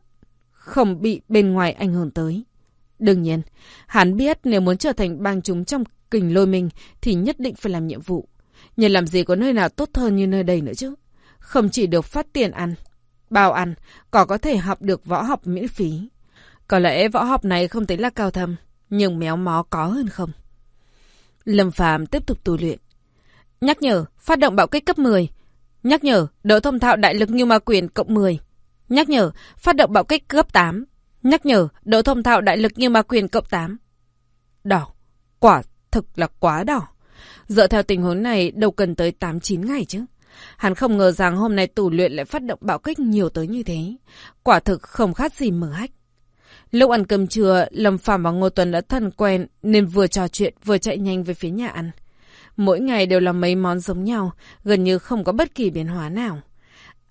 không bị bên ngoài ảnh hưởng tới. Đương nhiên, hắn biết nếu muốn trở thành bang chúng trong kình lôi mình thì nhất định phải làm nhiệm vụ. Nhưng làm gì có nơi nào tốt hơn như nơi đây nữa chứ. Không chỉ được phát tiền ăn, bao ăn, còn có thể học được võ học miễn phí. Có lẽ võ học này không tính là cao thâm, nhưng méo mó có hơn không. Lâm Phàm tiếp tục tu luyện. Nhắc nhở, phát động bạo kích cấp 10. Nhắc nhở, đỡ thông thạo đại lực như ma quyền cộng 10. Nhắc nhở, phát động bạo kích cấp 8. Nhắc nhở, đỡ thông thạo đại lực như ma quyền cộng 8. Đỏ, quả thực là quá đỏ. Dựa theo tình huống này, đâu cần tới 8-9 ngày chứ. Hắn không ngờ rằng hôm nay tù luyện lại phát động bạo kích nhiều tới như thế. Quả thực không khác gì mở hách. Lúc ăn cơm trưa, Lâm Phàm và Ngô Tuấn đã thân quen nên vừa trò chuyện vừa chạy nhanh về phía nhà ăn. Mỗi ngày đều là mấy món giống nhau, gần như không có bất kỳ biến hóa nào.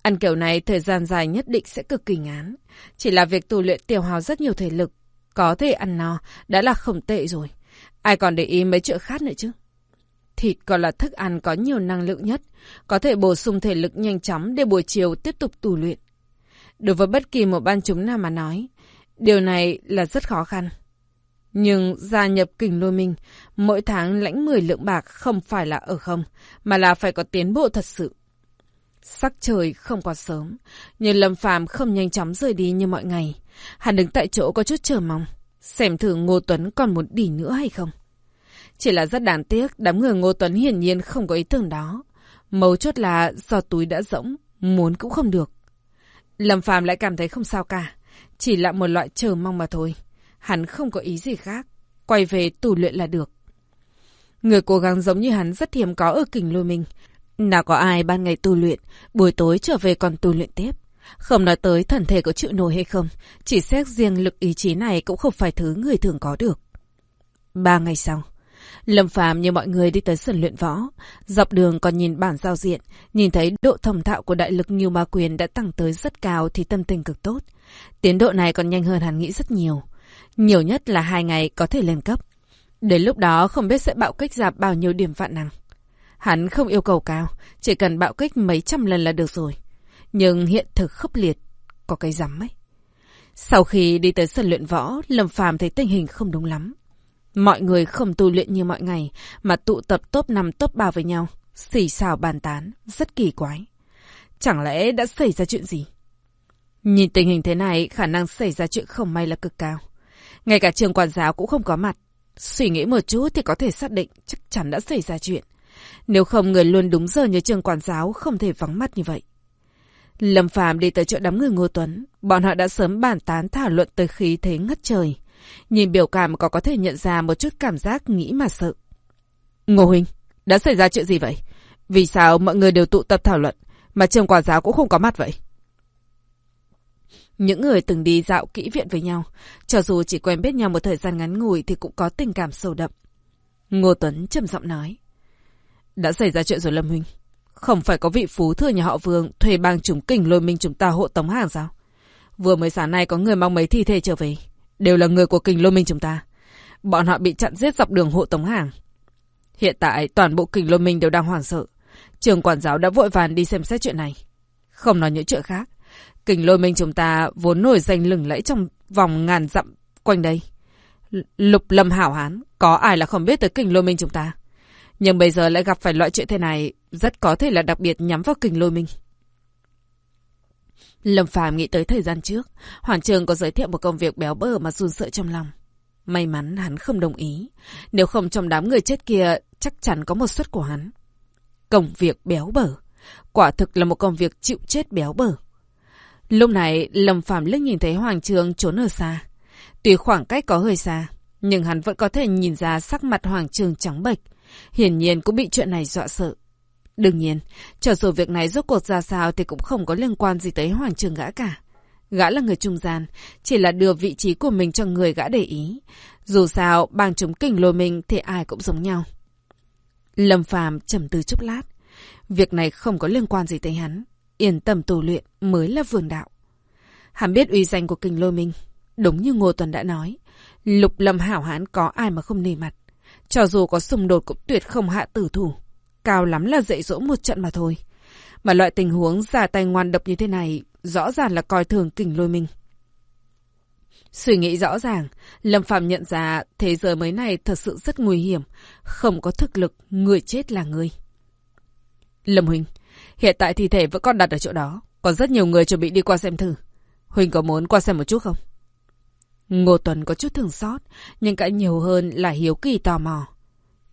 Ăn kiểu này thời gian dài nhất định sẽ cực kỳ ngán. Chỉ là việc tu luyện tiêu hao rất nhiều thể lực. Có thể ăn no đã là không tệ rồi. Ai còn để ý mấy chuyện khác nữa chứ? Thịt còn là thức ăn có nhiều năng lượng nhất, có thể bổ sung thể lực nhanh chóng để buổi chiều tiếp tục tu luyện. Đối với bất kỳ một ban chúng nào mà nói, điều này là rất khó khăn. Nhưng gia nhập kình lôi minh, mỗi tháng lãnh 10 lượng bạc không phải là ở không, mà là phải có tiến bộ thật sự. Sắc trời không còn sớm, nhưng Lâm Phàm không nhanh chóng rời đi như mọi ngày. Hắn đứng tại chỗ có chút chờ mong, xem thử Ngô Tuấn còn muốn đi nữa hay không. Chỉ là rất đáng tiếc, đám người Ngô Tuấn hiển nhiên không có ý tưởng đó. Mấu chốt là do túi đã rỗng, muốn cũng không được. Lâm Phàm lại cảm thấy không sao cả, chỉ là một loại chờ mong mà thôi. Hắn không có ý gì khác, quay về tù luyện là được. Người cố gắng giống như hắn rất hiếm có ở kình lôi mình. Nào có ai ban ngày tu luyện, buổi tối trở về còn tu luyện tiếp. Không nói tới thần thể có chịu nổi hay không, chỉ xét riêng lực ý chí này cũng không phải thứ người thường có được. Ba ngày sau, Lâm Phàm như mọi người đi tới sân luyện võ, dọc đường còn nhìn bản giao diện, nhìn thấy độ thông thạo của đại lực nhiều ma quyền đã tăng tới rất cao thì tâm tình cực tốt. Tiến độ này còn nhanh hơn hắn nghĩ rất nhiều. Nhiều nhất là hai ngày có thể lên cấp. Đến lúc đó không biết sẽ bạo kích ra bao nhiêu điểm vạn năng. Hắn không yêu cầu cao, chỉ cần bạo kích mấy trăm lần là được rồi. Nhưng hiện thực khốc liệt, có cái rắm ấy. Sau khi đi tới sân luyện võ, Lâm Phàm thấy tình hình không đúng lắm. Mọi người không tu luyện như mọi ngày, mà tụ tập top 5 top 3 với nhau, xì xào bàn tán, rất kỳ quái. Chẳng lẽ đã xảy ra chuyện gì? Nhìn tình hình thế này, khả năng xảy ra chuyện không may là cực cao. Ngay cả trường quản giáo cũng không có mặt. Suy nghĩ một chút thì có thể xác định chắc chắn đã xảy ra chuyện. Nếu không người luôn đúng giờ như trường quản giáo không thể vắng mắt như vậy. Lâm Phàm đi tới chỗ đám người Ngô Tuấn, bọn họ đã sớm bàn tán thảo luận tới khí thế ngất trời. Nhìn biểu cảm có có thể nhận ra một chút cảm giác nghĩ mà sợ. Ngô Huynh, đã xảy ra chuyện gì vậy? Vì sao mọi người đều tụ tập thảo luận, mà trường quản giáo cũng không có mặt vậy? Những người từng đi dạo kỹ viện với nhau, cho dù chỉ quen biết nhau một thời gian ngắn ngủi thì cũng có tình cảm sâu đậm. Ngô Tuấn trầm giọng nói. Đã xảy ra chuyện rồi Lâm Huynh. Không phải có vị phú thừa nhà họ Vương thuê bang chúng kình lôi minh chúng ta hộ tống hàng sao? Vừa mới sáng nay có người mang mấy thi thể trở về. Đều là người của kình lôi minh chúng ta. Bọn họ bị chặn giết dọc đường hộ tống hàng. Hiện tại toàn bộ kình lôi minh đều đang hoảng sợ. Trường quản giáo đã vội vàng đi xem xét chuyện này. Không nói những chuyện khác. Kình lôi minh chúng ta vốn nổi danh lừng lẫy trong vòng ngàn dặm quanh đây. Lục lâm hảo hán, có ai là không biết tới kình lôi minh chúng ta. Nhưng bây giờ lại gặp phải loại chuyện thế này, rất có thể là đặc biệt nhắm vào kình lôi minh. Lâm Phàm nghĩ tới thời gian trước, Hoàng Trường có giới thiệu một công việc béo bở mà run sợ trong lòng. May mắn hắn không đồng ý, nếu không trong đám người chết kia chắc chắn có một suất của hắn. Công việc béo bở, quả thực là một công việc chịu chết béo bở. Lúc này, Lâm phạm liếc nhìn thấy Hoàng Trường trốn ở xa. Tuy khoảng cách có hơi xa, nhưng hắn vẫn có thể nhìn ra sắc mặt Hoàng Trường trắng bệch. Hiển nhiên cũng bị chuyện này dọa sợ. Đương nhiên, cho dù việc này rốt cuộc ra sao thì cũng không có liên quan gì tới Hoàng Trường gã cả. Gã là người trung gian, chỉ là đưa vị trí của mình cho người gã để ý. Dù sao, bang chúng kình lôi mình thì ai cũng giống nhau. Lâm Phàm trầm tư chút lát. Việc này không có liên quan gì tới hắn. Yên tâm tu luyện mới là vườn đạo. Hắn biết uy danh của kình lôi minh. Đúng như Ngô Tuần đã nói. Lục lâm hảo hán có ai mà không nề mặt. Cho dù có xung đột cũng tuyệt không hạ tử thủ. Cao lắm là dạy dỗ một trận mà thôi. Mà loại tình huống giả tay ngoan độc như thế này rõ ràng là coi thường kình lôi minh. Suy nghĩ rõ ràng, Lâm Phạm nhận ra thế giới mới này thật sự rất nguy hiểm. Không có thực lực, người chết là người. Lâm Huỳnh, hiện tại thi thể vẫn còn đặt ở chỗ đó. Còn rất nhiều người chuẩn bị đi qua xem thử. Huỳnh có muốn qua xem một chút không? Ngô Tuấn có chút thường xót, nhưng cả nhiều hơn là hiếu kỳ tò mò.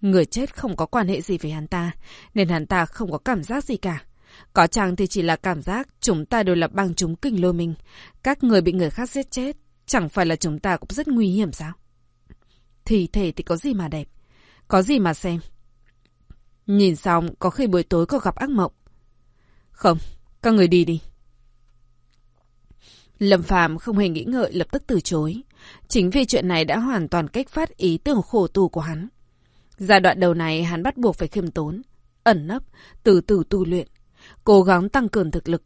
Người chết không có quan hệ gì với hắn ta, nên hắn ta không có cảm giác gì cả. Có chăng thì chỉ là cảm giác chúng ta đều là băng chúng kinh lôi mình. Các người bị người khác giết chết, chẳng phải là chúng ta cũng rất nguy hiểm sao? Thì thể thì có gì mà đẹp, có gì mà xem. Nhìn xong, có khi buổi tối có gặp ác mộng. Không, các người đi đi. Lâm Phàm không hề nghĩ ngợi lập tức từ chối. Chính vì chuyện này đã hoàn toàn cách phát ý tưởng khổ tù của hắn. Giai đoạn đầu này hắn bắt buộc phải khiêm tốn, ẩn nấp, từ từ tu luyện, cố gắng tăng cường thực lực.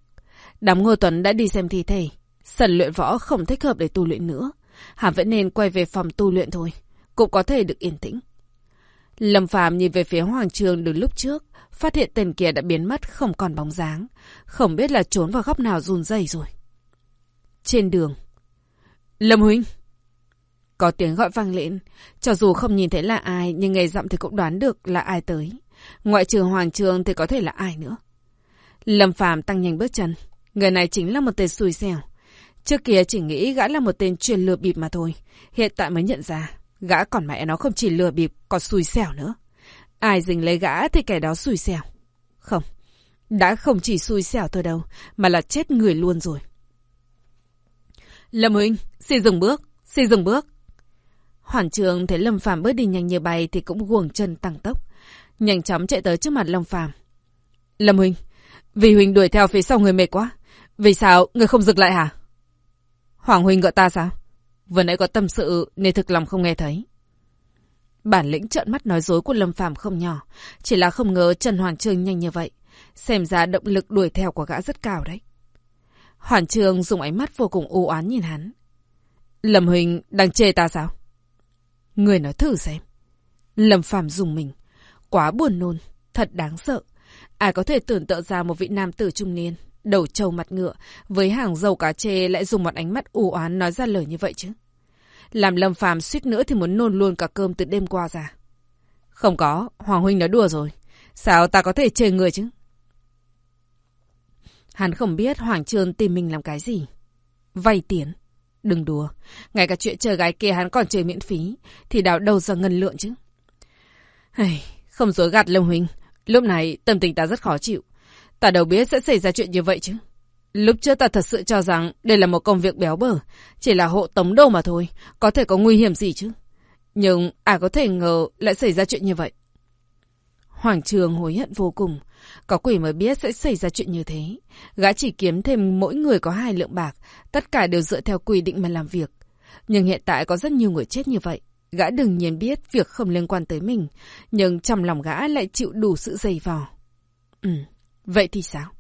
Đám Ngô Tuấn đã đi xem thi thể. Sần luyện võ không thích hợp để tu luyện nữa. Hắn vẫn nên quay về phòng tu luyện thôi. Cũng có thể được yên tĩnh. Lâm Phàm nhìn về phía Hoàng Trường từ lúc trước, phát hiện tên kia đã biến mất không còn bóng dáng. Không biết là trốn vào góc nào run rẩy rồi. Trên đường. Lâm Huynh! Có tiếng gọi vang lên. Cho dù không nhìn thấy là ai, nhưng nghe giọng thì cũng đoán được là ai tới. Ngoại trừ Hoàng Trường thì có thể là ai nữa. Lâm Phàm tăng nhanh bước chân. Người này chính là một tên xui xẻo. Trước kia chỉ nghĩ gã là một tên chuyên lừa bịp mà thôi. Hiện tại mới nhận ra, gã còn mẹ nó không chỉ lừa bịp, còn xui xẻo nữa. Ai dình lấy gã thì kẻ đó xui xẻo. Không, đã không chỉ xui xẻo thôi đâu, mà là chết người luôn rồi. Lâm Huynh, xin dừng bước, xin dừng bước. Hoàn trường thấy Lâm Phàm bước đi nhanh như bay thì cũng guồng chân tăng tốc. Nhanh chóng chạy tới trước mặt Lâm Phàm Lâm Huynh, vì Huynh đuổi theo phía sau người mệt quá. Vì sao người không dừng lại hả? Hoàng Huynh gọi ta sao? Vừa nãy có tâm sự nên thực lòng không nghe thấy. Bản lĩnh trợn mắt nói dối của Lâm Phàm không nhỏ. Chỉ là không ngờ Trần Hoàng Trương nhanh như vậy. Xem ra động lực đuổi theo của gã rất cao đấy. Hoàn Trương dùng ánh mắt vô cùng u oán nhìn hắn. Lâm Huỳnh đang chê ta sao? Người nói thử xem. Lâm Phàm dùng mình. Quá buồn nôn. Thật đáng sợ. Ai có thể tưởng tượng ra một vị nam tử trung niên, đầu trâu mặt ngựa, với hàng dầu cá chê lại dùng một ánh mắt u oán nói ra lời như vậy chứ? Làm Lâm Phàm suýt nữa thì muốn nôn luôn cả cơm từ đêm qua ra. Không có, Hoàng Huynh nói đùa rồi. Sao ta có thể chê người chứ? Hắn không biết Hoàng Trương tìm mình làm cái gì. Vay tiền. Đừng đùa. Ngay cả chuyện chơi gái kia hắn còn chơi miễn phí. Thì đào đâu ra ngân lượng chứ. Hey, không dối gạt Lâm Huynh. Lúc này tâm tình ta rất khó chịu. Ta đâu biết sẽ xảy ra chuyện như vậy chứ. Lúc trước ta thật sự cho rằng đây là một công việc béo bở. Chỉ là hộ tống đâu mà thôi. Có thể có nguy hiểm gì chứ. Nhưng ai có thể ngờ lại xảy ra chuyện như vậy. Hoàng Trường hối hận vô cùng. Có quỷ mới biết sẽ xảy ra chuyện như thế. Gã chỉ kiếm thêm mỗi người có hai lượng bạc. Tất cả đều dựa theo quy định mà làm việc. Nhưng hiện tại có rất nhiều người chết như vậy. Gã đừng nhiên biết việc không liên quan tới mình, nhưng trong lòng gã lại chịu đủ sự dày vò. Ừ, vậy thì sao?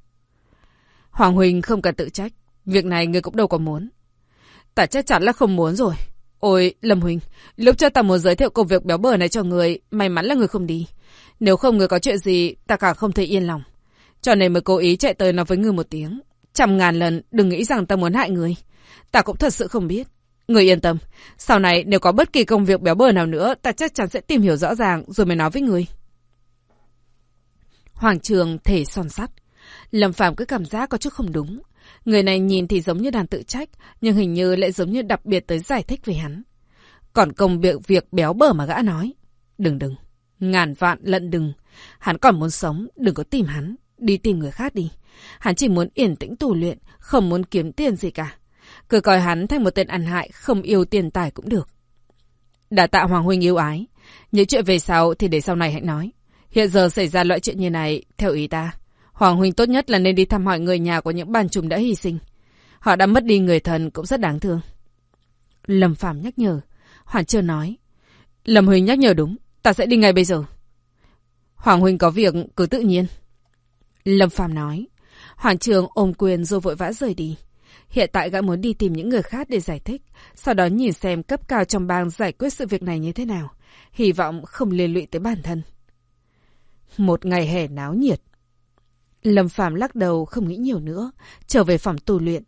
Hoàng Huỳnh không cần tự trách, việc này người cũng đâu có muốn. Ta chắc chắn là không muốn rồi. Ôi, Lâm Huỳnh, lúc cho ta muốn giới thiệu công việc béo bở này cho người, may mắn là người không đi. Nếu không người có chuyện gì, ta cả không thể yên lòng. Cho nên mới cố ý chạy tới nói với người một tiếng. Trăm ngàn lần đừng nghĩ rằng ta muốn hại người. Ta cũng thật sự không biết. Người yên tâm, sau này nếu có bất kỳ công việc béo bở nào nữa, ta chắc chắn sẽ tìm hiểu rõ ràng rồi mới nói với người. Hoàng trường thể son sắt. Lâm Phạm cứ cảm giác có chút không đúng. Người này nhìn thì giống như đàn tự trách, nhưng hình như lại giống như đặc biệt tới giải thích về hắn. Còn công việc việc béo bở mà gã nói. Đừng đừng, ngàn vạn lận đừng. Hắn còn muốn sống, đừng có tìm hắn. Đi tìm người khác đi. Hắn chỉ muốn yên tĩnh tù luyện, không muốn kiếm tiền gì cả. Cứ coi hắn thành một tên ăn hại, không yêu tiền tài cũng được. Đã tạ Hoàng Huynh yêu ái. Những chuyện về sau thì để sau này hãy nói. Hiện giờ xảy ra loại chuyện như này, theo ý ta. Hoàng Huynh tốt nhất là nên đi thăm hỏi người nhà của những bàn trùm đã hy sinh. Họ đã mất đi người thân cũng rất đáng thương. Lâm Phạm nhắc nhở. Hoàn chưa nói. Lâm Huynh nhắc nhở đúng. Ta sẽ đi ngay bây giờ. Hoàng Huynh có việc cứ tự nhiên. Lâm Phạm nói. Hoàng Trường ôm quyền rồi vội vã rời đi. Hiện tại gã muốn đi tìm những người khác để giải thích, sau đó nhìn xem cấp cao trong bang giải quyết sự việc này như thế nào. Hy vọng không liên lụy tới bản thân. Một ngày hè náo nhiệt. Lâm Phạm lắc đầu không nghĩ nhiều nữa, trở về phòng tu luyện.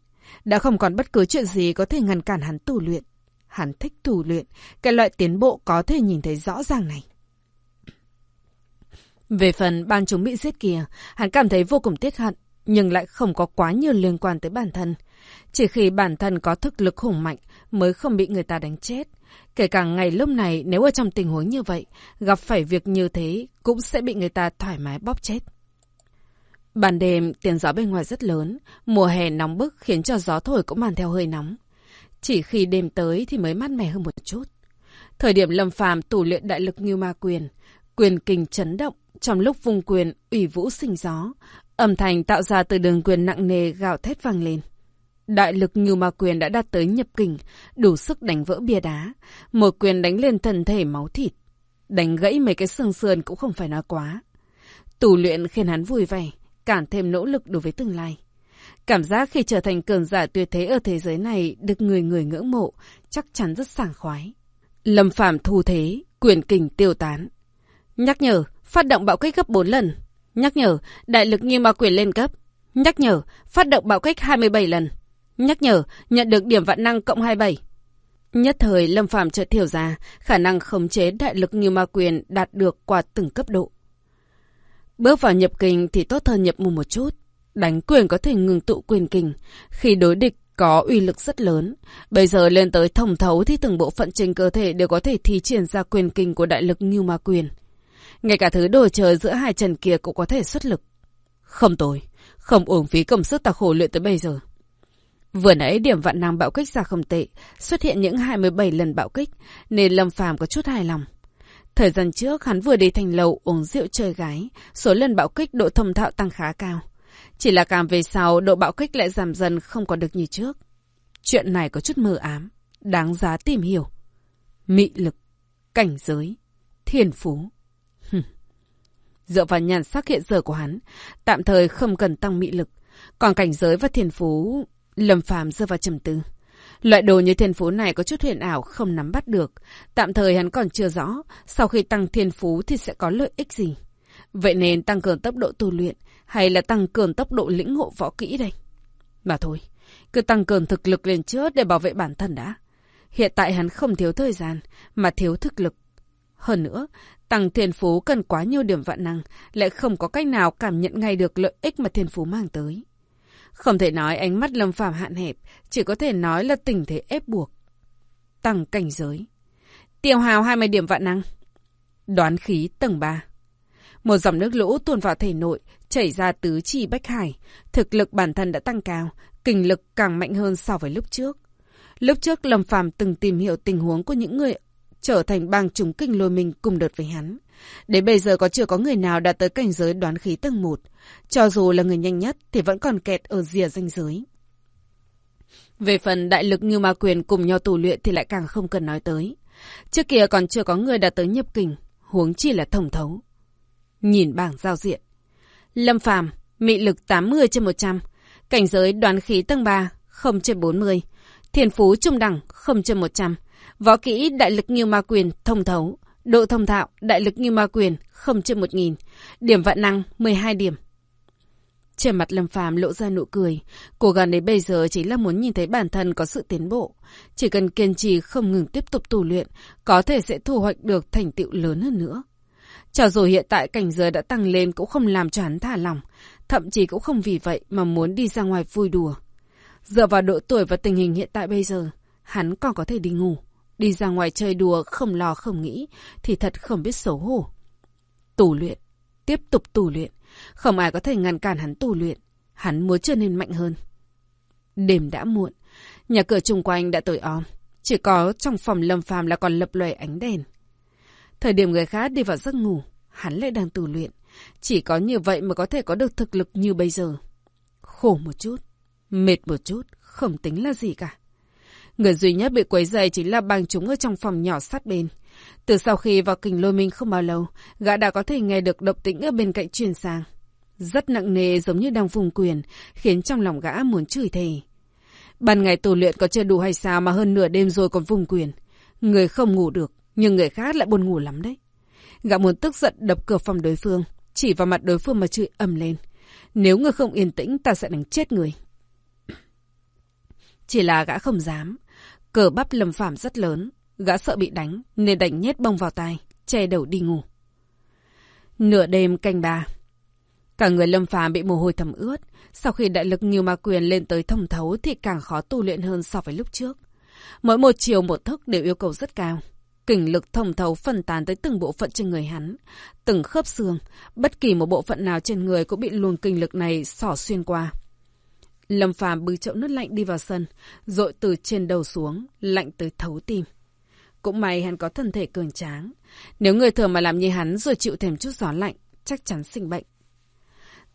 Đã không còn bất cứ chuyện gì có thể ngăn cản hắn tu luyện. Hắn thích tu luyện, cái loại tiến bộ có thể nhìn thấy rõ ràng này. Về phần ban chúng bị giết kia, hắn cảm thấy vô cùng tiếc hận, nhưng lại không có quá nhiều liên quan tới bản thân. Chỉ khi bản thân có thực lực hùng mạnh mới không bị người ta đánh chết. Kể cả ngày lúc này nếu ở trong tình huống như vậy, gặp phải việc như thế cũng sẽ bị người ta thoải mái bóp chết. Ban đêm, tiếng gió bên ngoài rất lớn, mùa hè nóng bức khiến cho gió thổi cũng mang theo hơi nóng. Chỉ khi đêm tới thì mới mát mẻ hơn một chút. Thời điểm lâm phàm tủ luyện đại lực như ma quyền, quyền kình chấn động, trong lúc vùng quyền ủy vũ sinh gió, âm thanh tạo ra từ đường quyền nặng nề gạo thét vang lên. Đại lực như ma quyền đã đạt tới nhập kình, đủ sức đánh vỡ bia đá. Một quyền đánh lên thân thể máu thịt. Đánh gãy mấy cái xương sườn cũng không phải nói quá. Tù luyện khiến hắn vui vẻ, cản thêm nỗ lực đối với tương lai. Cảm giác khi trở thành cường giả tuyệt thế ở thế giới này được người người ngưỡng mộ, chắc chắn rất sảng khoái. Lâm Phạm thu thế, quyền kình tiêu tán. Nhắc nhở, phát động bạo kích gấp 4 lần. Nhắc nhở, đại lực như ma quyền lên cấp. Nhắc nhở, phát động bạo kích 27 lần. Nhắc nhở, nhận được điểm vạn năng cộng 27. Nhất thời Lâm phạm chợt hiểu ra, khả năng khống chế đại lực như ma quyền đạt được qua từng cấp độ. Bước vào nhập kinh thì tốt hơn nhập mù một chút. Đánh quyền có thể ngừng tụ quyền kình. Khi đối địch có uy lực rất lớn. Bây giờ lên tới thông thấu thì từng bộ phận trên cơ thể đều có thể thi triển ra quyền kình của đại lực như ma quyền. Ngay cả thứ đồ chơi giữa hai trần kia cũng có thể xuất lực. Không tồi, không uổng phí công sức ta khổ luyện tới bây giờ. Vừa nãy điểm vạn năng bạo kích ra không tệ, xuất hiện những 27 lần bạo kích, nên Lâm Phàm có chút hài lòng. Thời gian trước hắn vừa đi thành lầu uống rượu chơi gái, số lần bạo kích độ thông thạo tăng khá cao. Chỉ là càng về sau độ bạo kích lại giảm dần không còn được như trước. Chuyện này có chút mờ ám, đáng giá tìm hiểu. Mị lực, cảnh giới, thiên phú. Dựa vào nhàn sắc hiện giờ của hắn, tạm thời không cần tăng mị lực. Còn cảnh giới và thiên phú Lâm Phàm rơi vào trầm tư. Loại đồ như thiên phú này có chút huyền ảo không nắm bắt được. Tạm thời hắn còn chưa rõ, sau khi tăng thiên phú thì sẽ có lợi ích gì. Vậy nên tăng cường tốc độ tu luyện hay là tăng cường tốc độ lĩnh ngộ võ kỹ đây? Mà thôi, cứ tăng cường thực lực lên trước để bảo vệ bản thân đã. Hiện tại hắn không thiếu thời gian, mà thiếu thực lực. Hơn nữa, tăng thiên phú cần quá nhiều điểm vạn năng, lại không có cách nào cảm nhận ngay được lợi ích mà thiên phú mang tới. Không thể nói ánh mắt lâm phàm hạn hẹp, chỉ có thể nói là tình thế ép buộc. Tăng cảnh giới. Tiêu hào 20 điểm vạn năng. Đoán khí tầng 3. Một dòng nước lũ tuôn vào thể nội, chảy ra tứ chi bách hải. Thực lực bản thân đã tăng cao, kinh lực càng mạnh hơn so với lúc trước. Lúc trước Lâm Phàm từng tìm hiểu tình huống của những người trở thành bang chúng kinh lôi mình cùng đợt với hắn. Đến bây giờ có chưa có người nào đạt tới cảnh giới đoán khí tầng 1. Cho dù là người nhanh nhất thì vẫn còn kẹt ở rìa danh giới. Về phần đại lực như ma quyền cùng nhau tù luyện thì lại càng không cần nói tới. Trước kia còn chưa có người đã tới nhập kình, huống chi là thông thấu. Nhìn bảng giao diện. Lâm Phàm mị lực 80 trên 100, cảnh giới đoán khí tầng 3, 0 trên 40, thiền phú trung đẳng, 0 trên 100, võ kỹ đại lực như ma quyền, thông thấu, độ thông thạo, đại lực như ma quyền, 0 trên 1000, điểm vạn năng, 12 điểm. Trên mặt Lâm Phàm lộ ra nụ cười, cố gắng đến bây giờ chỉ là muốn nhìn thấy bản thân có sự tiến bộ. Chỉ cần kiên trì không ngừng tiếp tục tu luyện, có thể sẽ thu hoạch được thành tựu lớn hơn nữa. Cho dù hiện tại cảnh giới đã tăng lên cũng không làm cho hắn thả lòng, thậm chí cũng không vì vậy mà muốn đi ra ngoài vui đùa. Dựa vào độ tuổi và tình hình hiện tại bây giờ, hắn còn có thể đi ngủ. Đi ra ngoài chơi đùa không lo không nghĩ thì thật không biết xấu hổ. Tù luyện, tiếp tục tù luyện, không ai có thể ngăn cản hắn tù luyện. Hắn muốn trở nên mạnh hơn. Đêm đã muộn, nhà cửa chung quanh đã tối om. Chỉ có trong phòng lâm phàm là còn lập lòe ánh đèn. Thời điểm người khác đi vào giấc ngủ, hắn lại đang tù luyện. Chỉ có như vậy mới có thể có được thực lực như bây giờ. Khổ một chút, mệt một chút, không tính là gì cả. Người duy nhất bị quấy dày chính là bang chúng ở trong phòng nhỏ sát bên. Từ sau khi vào kình lôi minh không bao lâu, gã đã có thể nghe được động tĩnh ở bên cạnh truyền sang. Rất nặng nề giống như đang vùng quyền, khiến trong lòng gã muốn chửi thề. Ban ngày tù luyện có chưa đủ hay sao mà hơn nửa đêm rồi còn vùng quyền. Người không ngủ được, nhưng người khác lại buồn ngủ lắm đấy. Gã muốn tức giận đập cửa phòng đối phương, chỉ vào mặt đối phương mà chửi ầm lên. Nếu người không yên tĩnh, ta sẽ đánh chết người. Chỉ là gã không dám. Cờ bắp lầm phạm rất lớn. Gã sợ bị đánh, nên đành nhét bông vào tai, che đầu đi ngủ. Nửa đêm canh ba. Cả người lâm phàm bị mồ hôi thấm ướt. Sau khi đại lực nhiều ma quyền lên tới thông thấu thì càng khó tu luyện hơn so với lúc trước. Mỗi một chiều một thức đều yêu cầu rất cao. Kình lực thông thấu phân tán tới từng bộ phận trên người hắn. Từng khớp xương, bất kỳ một bộ phận nào trên người cũng bị luồng kình lực này xỏ xuyên qua. Lâm Phàm bưng chậu nước lạnh đi vào sân, dội từ trên đầu xuống, lạnh tới thấu tim. Cũng may hắn có thân thể cường tráng. Nếu người thường mà làm như hắn rồi chịu thèm chút gió lạnh, chắc chắn sinh bệnh.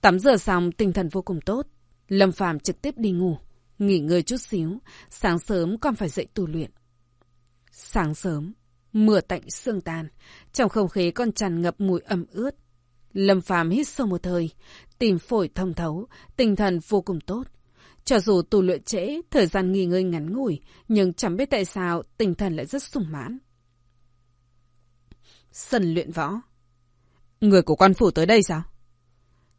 Tắm rửa xong, tinh thần vô cùng tốt. Lâm Phàm trực tiếp đi ngủ, nghỉ ngơi chút xíu, sáng sớm còn phải dậy tu luyện. Sáng sớm, mưa tạnh sương tan, trong không khí còn tràn ngập mùi ẩm ướt. Lâm Phàm hít sâu một hơi, tìm phổi thông thấu, tinh thần vô cùng tốt. Cho dù tu luyện trễ, thời gian nghỉ ngơi ngắn ngủi, nhưng chẳng biết tại sao tinh thần lại rất sung mãn. Sân luyện võ. Người của quan phủ tới đây sao?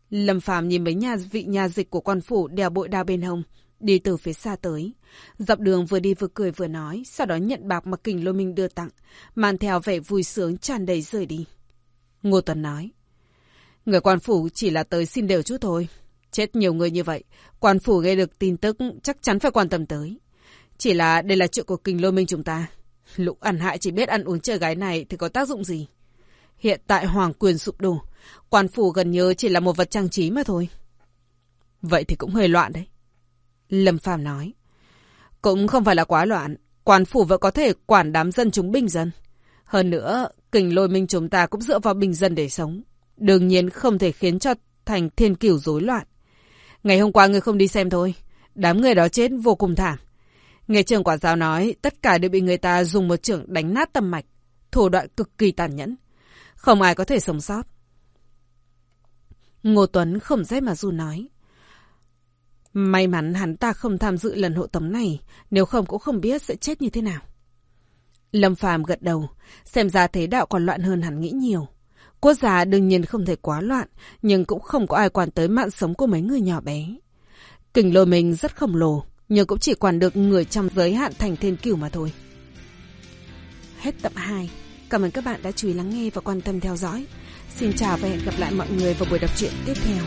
Lâm Phàm nhìn mấy nhà vị nhà dịch của quan phủ đeo bội đao bên hông, đi từ phía xa tới. Dọc đường vừa đi vừa cười vừa nói, sau đó nhận bạc mà kình lôi minh đưa tặng, mang theo vẻ vui sướng tràn đầy rời đi. Ngô Tuấn nói, người quan phủ chỉ là tới xin đều chút thôi. Chết nhiều người như vậy, quan phủ nghe được tin tức chắc chắn phải quan tâm tới. Chỉ là đây là chuyện của kình lôi minh chúng ta. Lũ ăn hại chỉ biết ăn uống chơi gái này thì có tác dụng gì? Hiện tại hoàng quyền sụp đổ, quan phủ gần như chỉ là một vật trang trí mà thôi. Vậy thì cũng hơi loạn đấy. Lâm Phàm nói. Cũng không phải là quá loạn, quan phủ vẫn có thể quản đám dân chúng bình dân. Hơn nữa, kình lôi minh chúng ta cũng dựa vào bình dân để sống. Đương nhiên không thể khiến cho thành thiên cửu rối loạn. Ngày hôm qua người không đi xem thôi. Đám người đó chết vô cùng thảm. Nghe trường quả giáo nói, tất cả đều bị người ta dùng một trưởng đánh nát tâm mạch. Thủ đoạn cực kỳ tàn nhẫn. Không ai có thể sống sót. Ngô Tuấn không rét mà du nói. May mắn hắn ta không tham dự lần hộ tống này, nếu không cũng không biết sẽ chết như thế nào. Lâm Phàm gật đầu, xem ra thế đạo còn loạn hơn hắn nghĩ nhiều. Quốc gia đương nhiên không thể quá loạn, nhưng cũng không có ai quản tới mạng sống của mấy người nhỏ bé. Kình lôi mình rất khổng lồ, nhưng cũng chỉ quản được người trong giới hạn thành thiên cửu mà thôi. Hết tập 2. Cảm ơn các bạn đã chú ý lắng nghe và quan tâm theo dõi. Xin chào và hẹn gặp lại mọi người vào buổi đọc truyện tiếp theo.